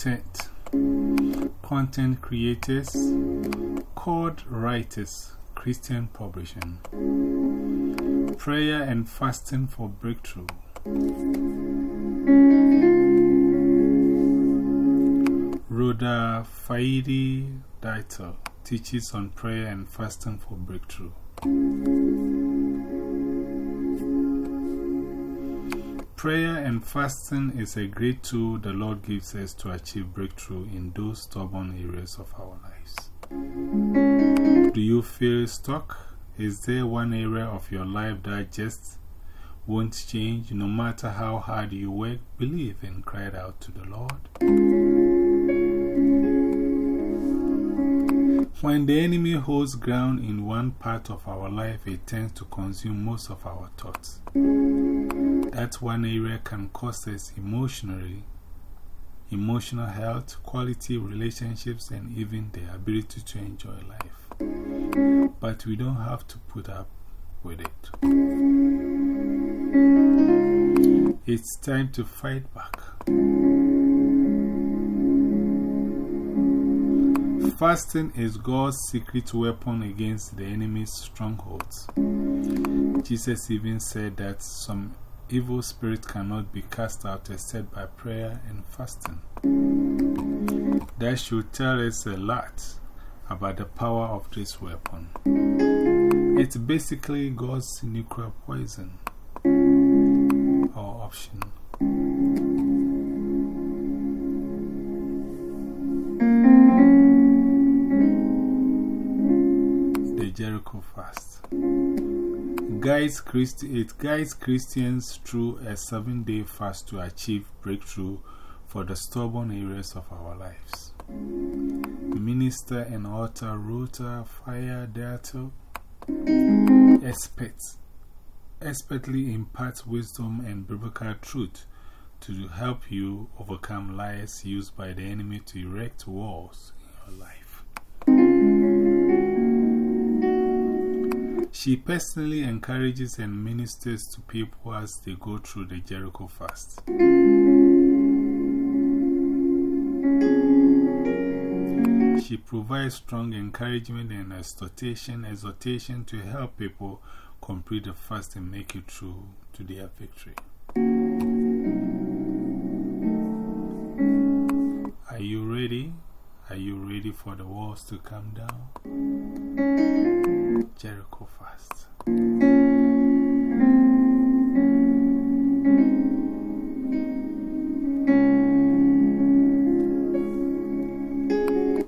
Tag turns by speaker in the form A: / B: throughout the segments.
A: content, content creators, code writers, Christian publishing, prayer and fasting for breakthrough. Rhoda Faidi Dieter teaches on prayer and fasting for breakthrough. Prayer and fasting is a great tool the Lord gives us to achieve breakthrough in those stubborn areas of our lives. Do you feel stuck? Is there one area of your life that just won't change no matter how hard you work? Believe and cry out to the Lord. When the enemy holds ground in one part of our life, it tends to consume most of our thoughts. That one area can cost us emotionally, emotional health, quality relationships, and even the ability to enjoy life. But we don't have to put up with it. It's time to fight back. Fasting is God's secret weapon against the enemy's strongholds. Jesus even said that some evil spirit cannot be cast out except by prayer and fasting. That should tell us a lot about the power of this weapon. It's basically God's nuclear poison or option. The Jericho fast. Guides Christi it guides Christians through a seven day fast to achieve breakthrough for the stubborn areas of our lives. Minister and author Rhoda Fire experts, expertly imparts wisdom and biblical truth to help you overcome lies used by the enemy to erect walls in your life. She personally encourages and ministers to people as they go through the Jericho fast. She provides strong encouragement and exhortation, exhortation to help people complete the fast and make it through to their victory. Are you ready? Are you ready for the walls to come down? Jericho fast.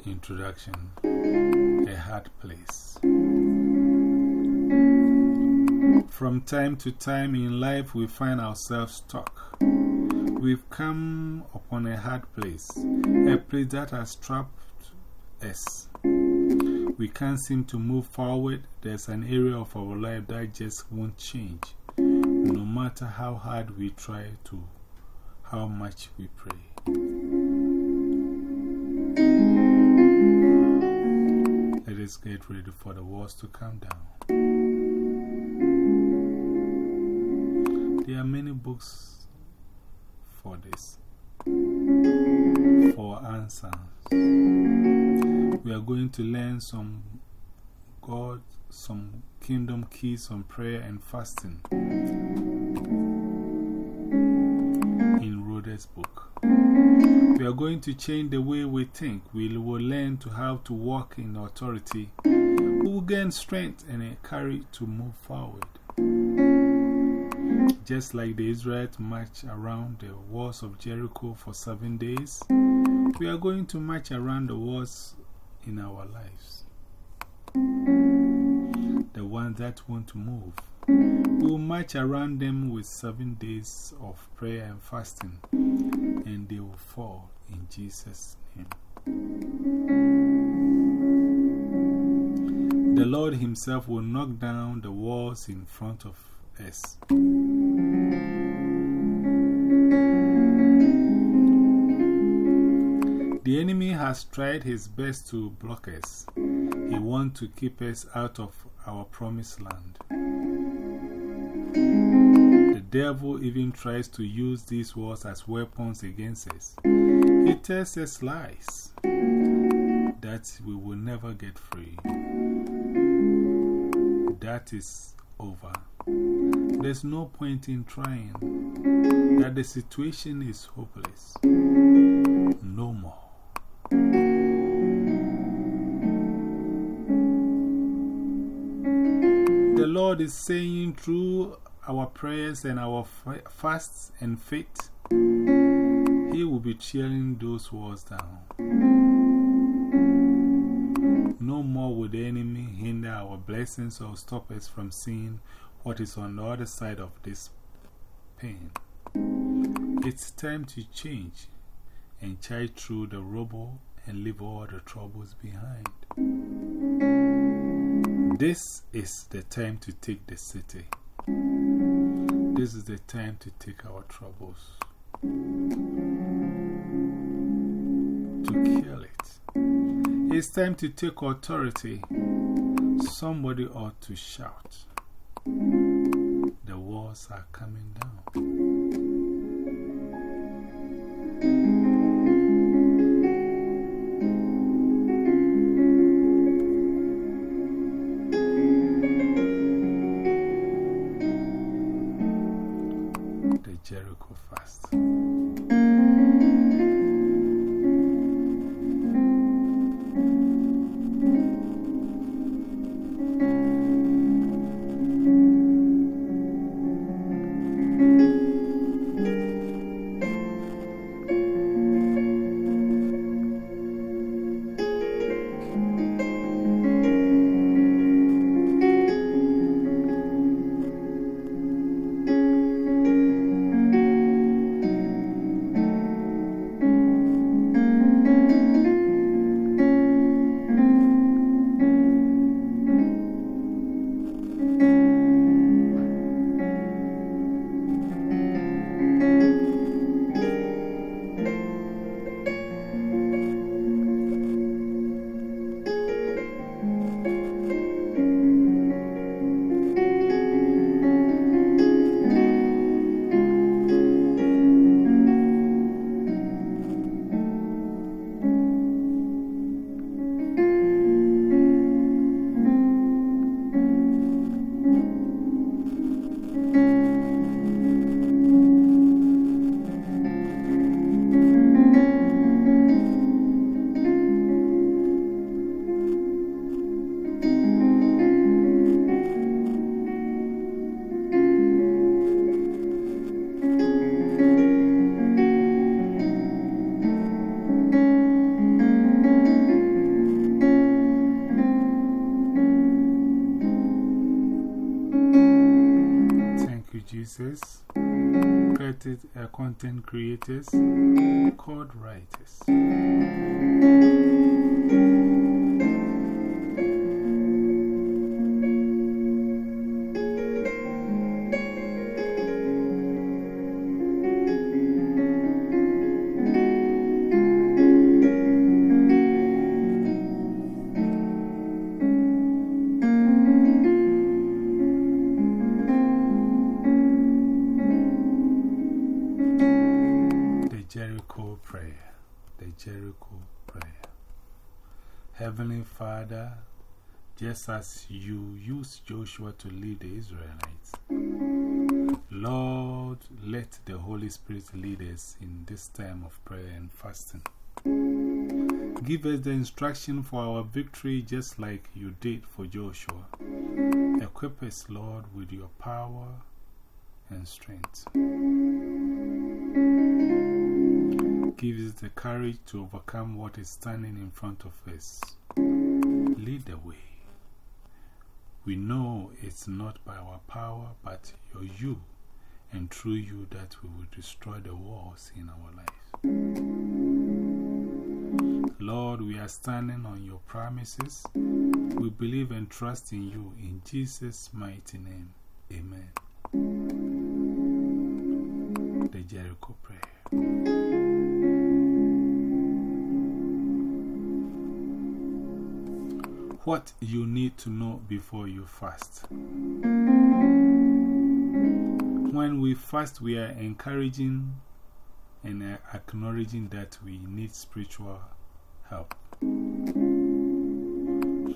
A: Introduction A Hard Place. From time to time in life, we find ourselves stuck. We've come upon a hard place, a place that has trapped us we can't seem to move forward, there's an area of our life that just won't change. No matter how hard we try to, how much we pray. Let us get ready for the walls to come down. There are many books for this, for answers we are going to learn some God, some kingdom keys on prayer and fasting in Rhoda's book. We are going to change the way we think. We will learn to how to walk in authority. We will gain strength and courage to move forward. Just like the Israelites marched around the walls of Jericho for seven days, we are going to march around the walls in our lives. The ones that want to move. We will march around them with seven days of prayer and fasting, and they will fall in Jesus' name. The Lord Himself will knock down the walls in front of us. Has tried his best to block us. He wants to keep us out of our promised land. The devil even tries to use these words as weapons against us. He tells us lies that we will never get free. That is over. There's no point in trying, that the situation is hopeless. No more. The Lord is saying through our prayers and our fasts and faith, He will be cheering those walls down. No more will the enemy hinder our blessings or stop us from seeing what is on the other side of this pain. It's time to change and charge through the rubble and leave all the troubles behind. This is the time to take the city. This is the time to take our troubles, to kill it. It's time to take authority. Somebody ought to shout. The walls are coming down. Content creators, code writers. Just as you used Joshua to lead the Israelites, Lord, let the Holy Spirit lead us in this time of prayer and fasting. Give us the instruction for our victory just like you did for Joshua. Equip us, Lord, with your power and strength. Give us the courage to overcome what is standing in front of us. Lead the way. We know it's not by our power, but your you and through you that we will destroy the walls in our life. Lord, we are standing on your promises. We believe and trust in you. In Jesus' mighty name, amen. The Jericho Prayer. What you need to know before you fast. When we fast, we are encouraging and acknowledging that we need spiritual help.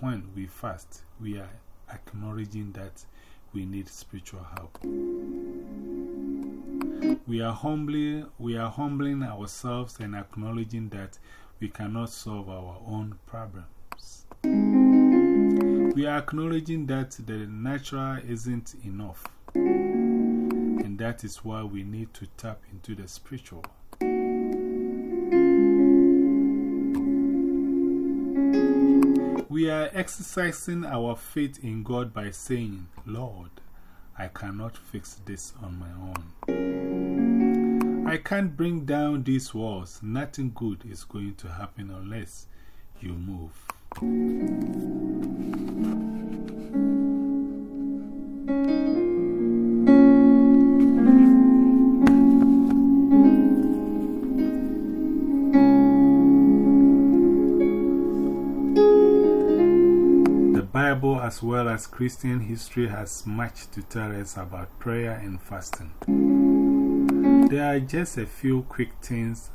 A: When we fast, we are acknowledging that we need spiritual help. We are, humbly, we are humbling ourselves and acknowledging that we cannot solve our own problems. We are acknowledging that the natural isn't enough, and that is why we need to tap into the spiritual. We are exercising our faith in God by saying, Lord, I cannot fix this on my own. I can't bring down these walls. Nothing good is going to happen unless you move. Bible as well as Christian history has much to tell us about prayer and fasting. There are just a few quick things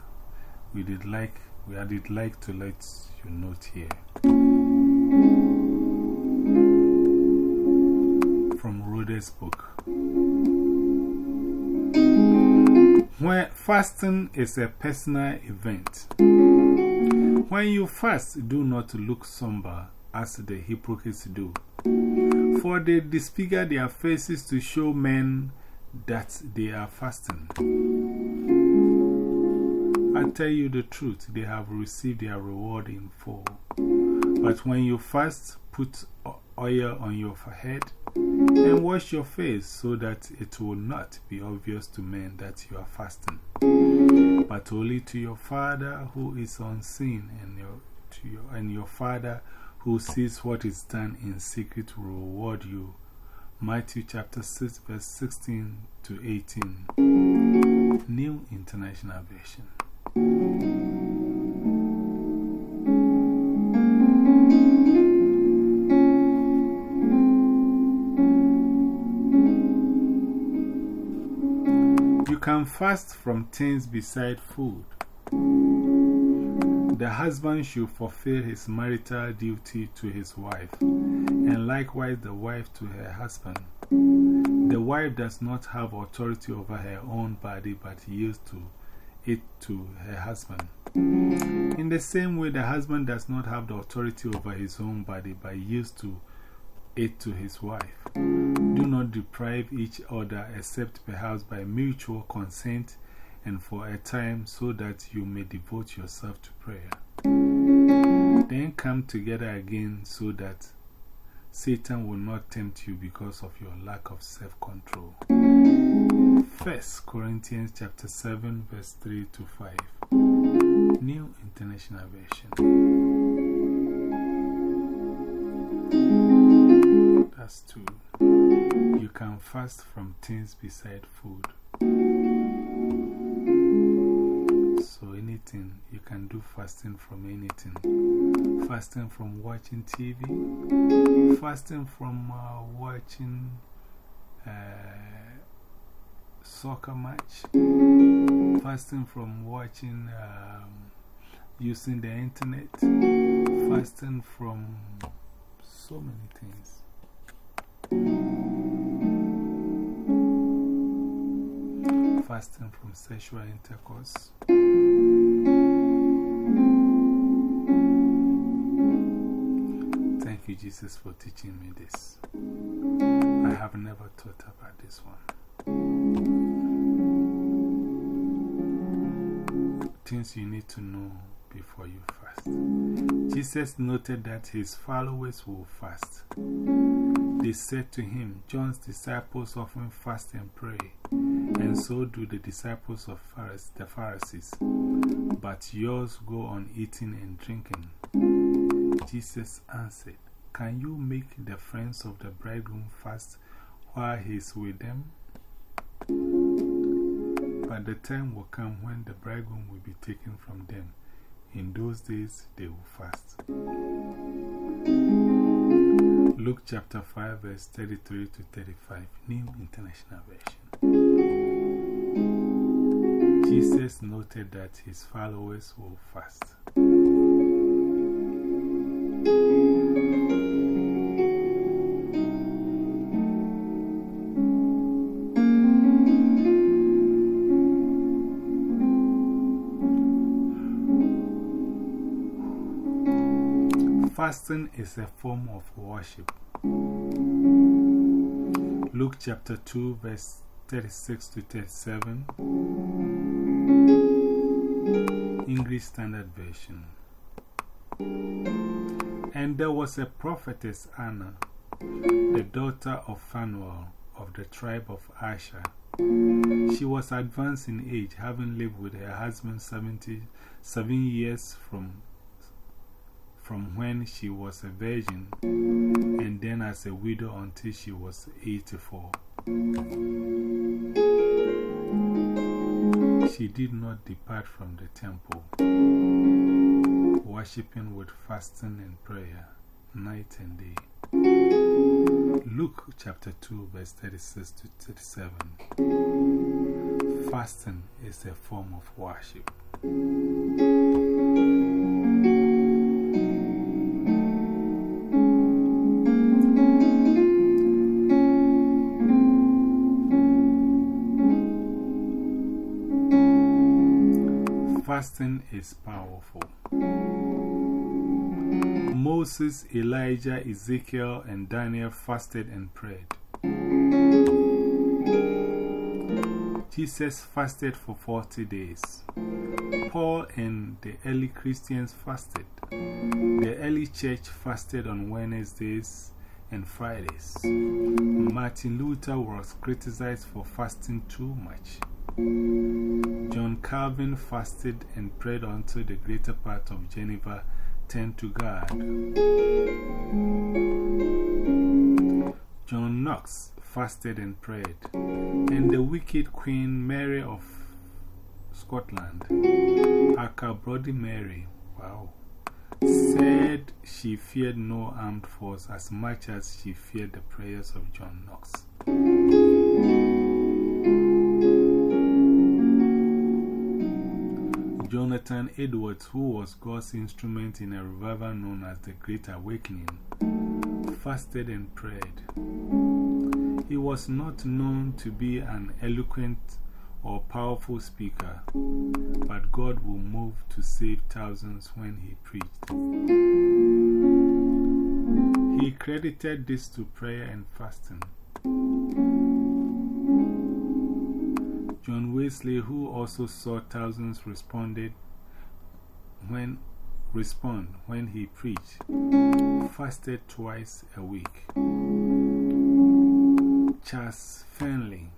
A: we did like, we did like to let you note here. From Rhoda's book. When fasting is a personal event. When you fast, do not look somber as the hypocrites do. For they disfigure their faces to show men that they are fasting. I tell you the truth, they have received their reward in full. But when you fast, put oil on your head and wash your face so that it will not be obvious to men that you are fasting, but only to your Father who is unseen and your, your, and your Father who sees what is done in secret will reward you. Matthew chapter 6, verse 16 to 18. New International Version. Can fast from things beside food. The husband should fulfill his marital duty to his wife, and likewise the wife to her husband. The wife does not have authority over her own body but yields to it to her husband. In the same way, the husband does not have the authority over his own body but yields to it to his wife. Do not deprive each other except perhaps by mutual consent and for a time so that you may devote yourself to prayer. Then come together again so that Satan will not tempt you because of your lack of self control. First Corinthians chapter 7, verse 3 to 5. New International Version. That's two. You can fast from things beside food. So, anything. You can do fasting from anything. Fasting from watching TV, fasting from uh, watching uh, soccer match, fasting from watching um, using the internet, fasting from so many things. Fasting from sexual intercourse. Thank you, Jesus, for teaching me this. I have never thought about this one. Things you need to know before you fast. Jesus noted that his followers will fast. They said to him, John's disciples often fast and pray, and so do the disciples of the Pharisees, but yours go on eating and drinking. Jesus answered, Can you make the friends of the bridegroom fast while he is with them? But the time will come when the bridegroom will be taken from them. In those days, they will fast. Luke chapter 5, verse 33 to 35, New International Version. Jesus noted that his followers will fast. Fasting is a form of worship. Luke chapter 2, verse 36 to 37, English Standard Version. And there was a prophetess Anna, the daughter of Phanuel of the tribe of Asher. She was advanced in age, having lived with her husband 77 years from from when she was a virgin and then as a widow until she was 84. She did not depart from the temple, worshipping with fasting and prayer night and day. Luke chapter 2, verse 36 to 37. Fasting is a form of worship. Fasting is powerful. Moses, Elijah, Ezekiel, and Daniel fasted and prayed. Jesus fasted for 40 days. Paul and the early Christians fasted. The early church fasted on Wednesdays and Fridays. Martin Luther was criticized for fasting too much. John Calvin fasted and prayed until the greater part of Geneva turned to God. John Knox fasted and prayed, and the wicked Queen Mary of Scotland, aka Bloody Mary, wow, said she feared no armed force as much as she feared the prayers of John Knox. Jonathan Edwards, who was God's instrument in a revival known as the Great Awakening, fasted and prayed. He was not known to be an eloquent or powerful speaker, but God will move to save thousands when he preached. He credited this to prayer and fasting. John Wesley, who also saw thousands responded when, respond when he preached, fasted twice a week. Charles Finney,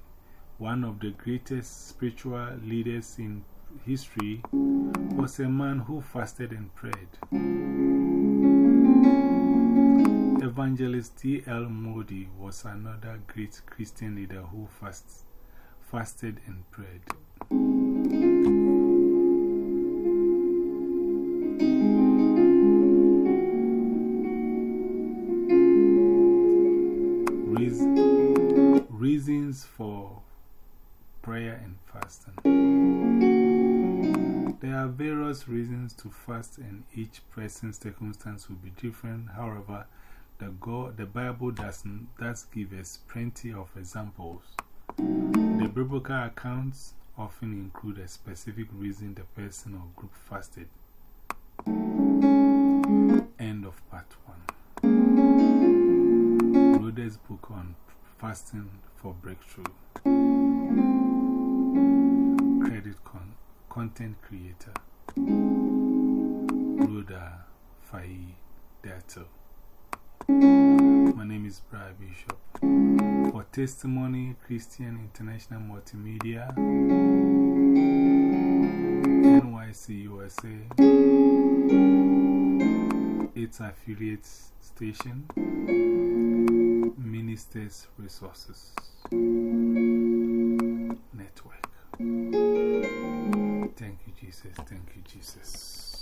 A: one of the greatest spiritual leaders in history, was a man who fasted and prayed. Evangelist D.L. Moody was another great Christian leader who fasted fasted and prayed. reasons for prayer and fasting. There are various reasons to fast, and each person's circumstance will be different. However, the, God, the Bible does, does give us plenty of examples. The biblical accounts often include a specific reason the person or group fasted. End of part 1. Rhoda's book on fasting for breakthrough. Credit con content creator. Rhoda Fai Dato. My name is Brian Bishop. For Testimony Christian International Multimedia, NYC USA, its affiliate station, Ministers Resources Network. Thank you, Jesus. Thank you, Jesus.